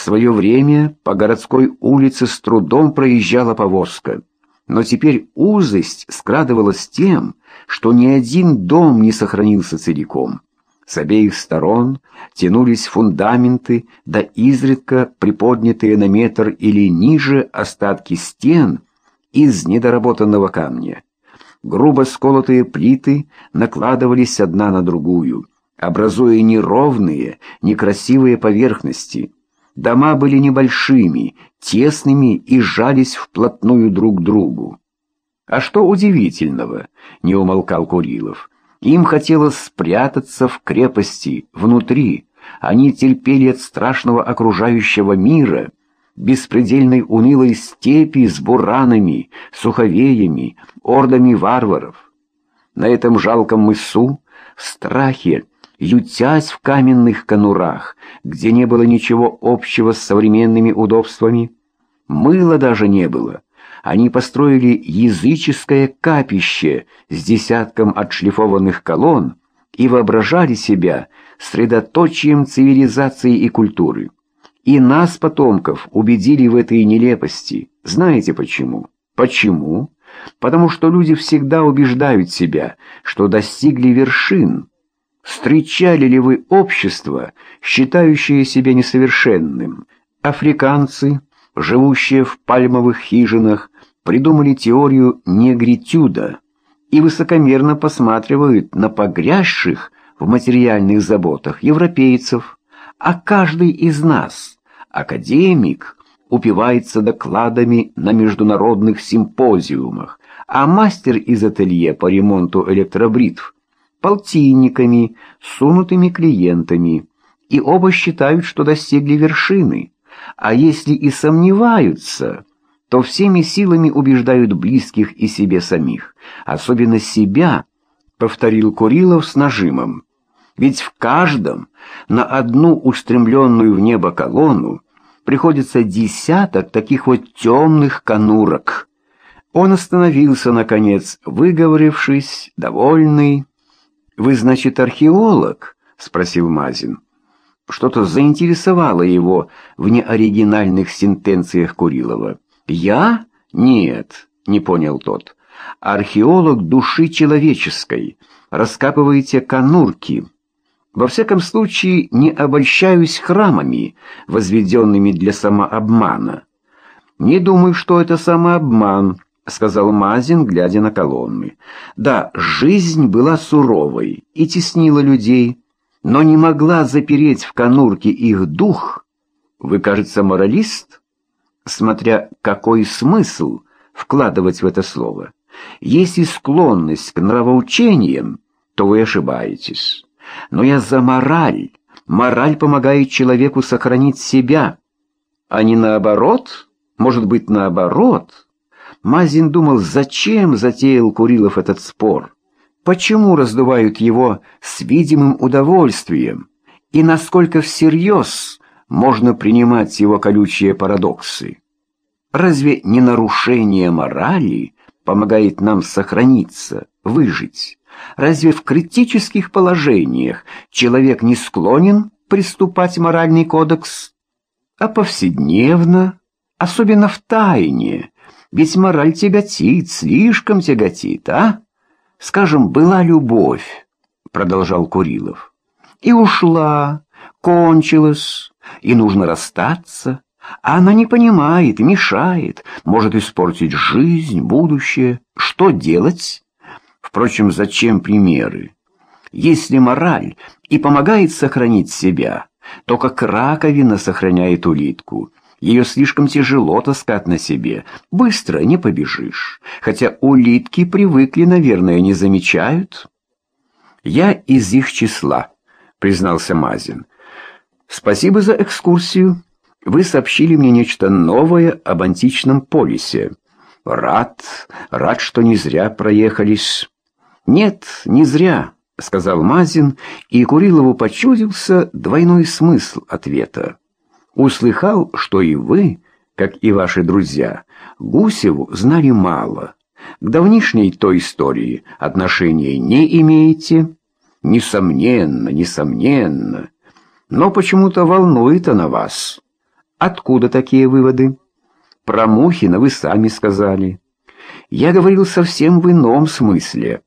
свое время по городской улице с трудом проезжала повозка, но теперь узость скрадывалась тем, что ни один дом не сохранился целиком. С обеих сторон тянулись фундаменты, да изредка приподнятые на метр или ниже остатки стен из недоработанного камня. Грубо сколотые плиты накладывались одна на другую, образуя неровные, некрасивые поверхности. Дома были небольшими, тесными и сжались вплотную друг к другу. «А что удивительного?» — не умолкал Курилов. «Им хотелось спрятаться в крепости, внутри. Они терпели от страшного окружающего мира, беспредельной унылой степи с буранами, суховеями, ордами варваров. На этом жалком мысу, в страхе, ютясь в каменных конурах, где не было ничего общего с современными удобствами. Мыла даже не было. Они построили языческое капище с десятком отшлифованных колонн и воображали себя средоточием цивилизации и культуры. И нас, потомков, убедили в этой нелепости. Знаете почему? Почему? Потому что люди всегда убеждают себя, что достигли вершин, Встречали ли вы общество, считающее себя несовершенным? Африканцы, живущие в пальмовых хижинах, придумали теорию негритюда и высокомерно посматривают на погрязших в материальных заботах европейцев, а каждый из нас, академик, упивается докладами на международных симпозиумах, а мастер из ателье по ремонту электробритв полтинниками, сунутыми клиентами, и оба считают, что достигли вершины, а если и сомневаются, то всеми силами убеждают близких и себе самих, особенно себя, повторил Курилов с нажимом. Ведь в каждом на одну устремленную в небо колонну приходится десяток таких вот темных конурок. Он остановился, наконец, выговорившись, довольный, «Вы, значит, археолог?» — спросил Мазин. Что-то заинтересовало его в неоригинальных сентенциях Курилова. «Я? Нет», — не понял тот. «Археолог души человеческой. Раскапываете конурки. Во всяком случае, не обольщаюсь храмами, возведенными для самообмана. Не думаю, что это самообман». — сказал Мазин, глядя на колонны. «Да, жизнь была суровой и теснила людей, но не могла запереть в конурке их дух. Вы, кажется, моралист? Смотря какой смысл вкладывать в это слово. Если склонность к нравоучениям, то вы ошибаетесь. Но я за мораль. Мораль помогает человеку сохранить себя, а не наоборот, может быть, наоборот». Мазин думал, зачем затеял Курилов этот спор, почему раздувают его с видимым удовольствием, и насколько всерьез можно принимать его колючие парадоксы. Разве не нарушение морали помогает нам сохраниться, выжить? Разве в критических положениях человек не склонен приступать моральный кодекс? А повседневно, особенно в тайне, ведь мораль тяготит, слишком тяготит, а? Скажем, была любовь, продолжал Курилов, и ушла, кончилась, и нужно расстаться. А она не понимает, мешает, может испортить жизнь, будущее. Что делать? Впрочем, зачем примеры? Если мораль и помогает сохранить себя, то как раковина сохраняет улитку, ее слишком тяжело таскать на себе. Быстро не побежишь. Хотя улитки привыкли, наверное, не замечают. Я из их числа, признался Мазин. Спасибо за экскурсию. Вы сообщили мне нечто новое об античном полисе. Рад, рад, что не зря проехались. Нет, не зря, сказал Мазин, и Курилову почудился двойной смысл ответа. Услыхал, что и вы, как и ваши друзья, Гусеву знали мало. К давнишней той истории отношения не имеете? Несомненно, несомненно. Но почему-то волнует она вас. Откуда такие выводы? Про Мухина вы сами сказали. Я говорил совсем в ином смысле.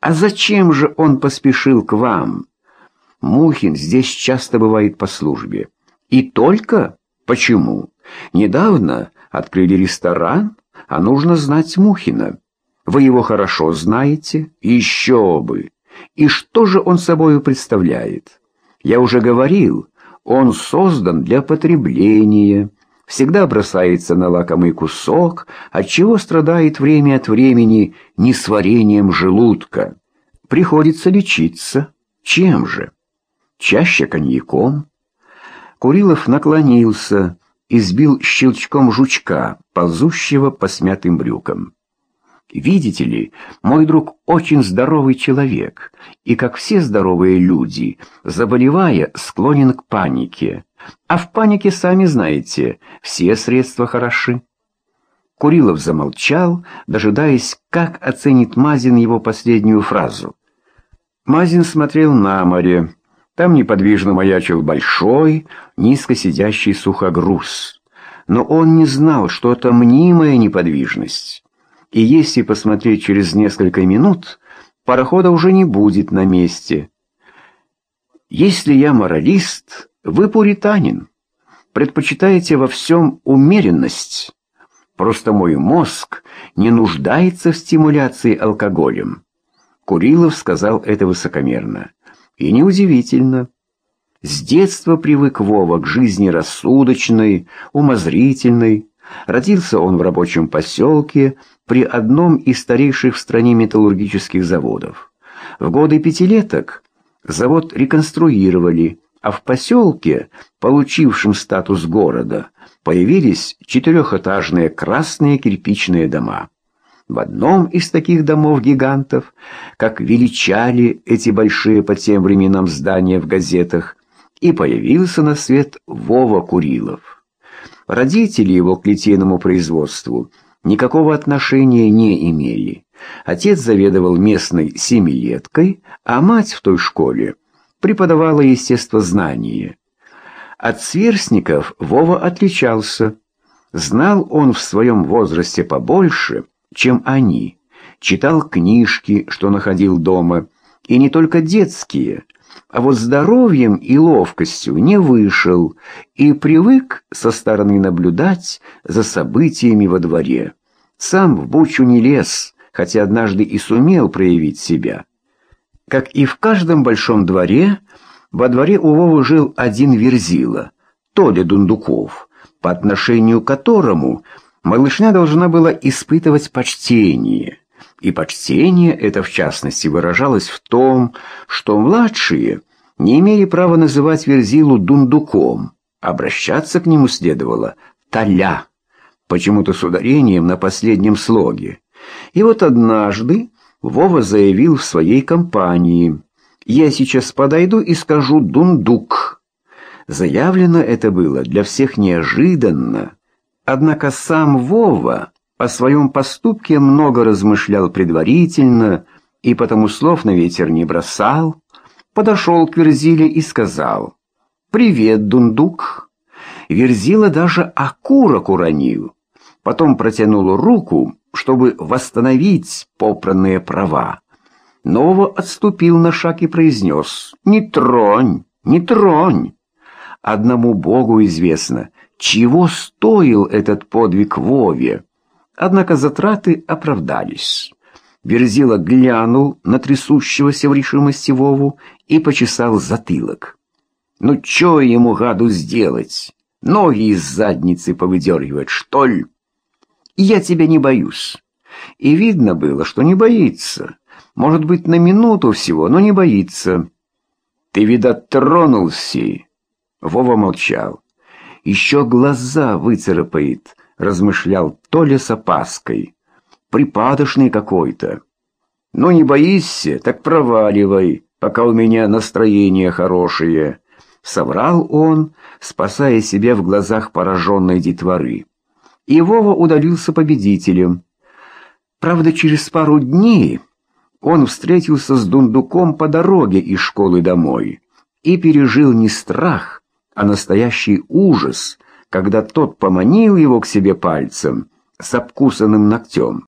А зачем же он поспешил к вам? Мухин здесь часто бывает по службе. И только? Почему? Недавно открыли ресторан, а нужно знать Мухина. Вы его хорошо знаете? Еще бы! И что же он собою представляет? Я уже говорил, он создан для потребления, всегда бросается на лакомый кусок, от чего страдает время от времени несварением желудка. Приходится лечиться. Чем же? Чаще коньяком. Курилов наклонился и сбил щелчком жучка, ползущего по смятым брюкам. Видите ли, мой друг очень здоровый человек, и, как все здоровые люди, заболевая, склонен к панике. А в панике, сами знаете, все средства хороши. Курилов замолчал, дожидаясь, как оценит Мазин его последнюю фразу. Мазин смотрел на море. Там неподвижно маячил большой, низко сидящий сухогруз. Но он не знал, что это мнимая неподвижность и если посмотреть через несколько минут, парохода уже не будет на месте. Если я моралист, вы пуританин. Предпочитаете во всем умеренность. Просто мой мозг не нуждается в стимуляции алкоголем. Курилов сказал это высокомерно. И неудивительно. С детства привык Вова к жизни рассудочной, умозрительной. Родился он в рабочем поселке, при одном из старейших в стране металлургических заводов. В годы пятилеток завод реконструировали, а в поселке, получившем статус города, появились четырехэтажные красные кирпичные дома. В одном из таких домов-гигантов, как величали эти большие по тем временам здания в газетах, и появился на свет Вова Курилов. Родители его к литейному производству – никакого отношения не имели. Отец заведовал местной семилеткой, а мать в той школе преподавала естествознание. От сверстников Вова отличался. Знал он в своем возрасте побольше, чем они. Читал книжки, что находил дома, и не только детские, а вот здоровьем и ловкостью не вышел и привык со стороны наблюдать за событиями во дворе. Сам в бучу не лез, хотя однажды и сумел проявить себя. Как и в каждом большом дворе, во дворе у Вовы жил один верзила, Толя Дундуков, по отношению к которому малышня должна была испытывать почтение. И почтение это, в частности, выражалось в том, что младшие не имели права называть верзилу Дундуком, обращаться к нему следовало «Толя» почему-то с ударением на последнем слоге. И вот однажды Вова заявил в своей компании «Я сейчас подойду и скажу «дундук». Заявлено это было для всех неожиданно, однако сам Вова о своем поступке много размышлял предварительно и потому слов на ветер не бросал, подошел к Верзиле и сказал «Привет, дундук». Верзила даже окурок уронил потом протянул руку, чтобы восстановить попранные права. Ново отступил на шаг и произнес «Не тронь, не тронь!» Одному Богу известно, чего стоил этот подвиг Вове. Однако затраты оправдались. Верзила глянул на трясущегося в решимости Вову и почесал затылок. «Ну, что ему, гаду, сделать? Ноги из задницы повыдергивать, что ли?» Я тебя не боюсь. И видно было, что не боится. Может быть, на минуту всего, но не боится. Ты, видать, тронулся. Вова молчал. Еще глаза выцарапает, размышлял Толя с опаской. Припадочный какой-то. Ну, не боишься, так проваливай, пока у меня настроение хорошее. Соврал он, спасая себя в глазах пораженной детворы и Вова удалился победителем. Правда, через пару дней он встретился с Дундуком по дороге из школы домой и пережил не страх, а настоящий ужас, когда тот поманил его к себе пальцем с обкусанным ногтем.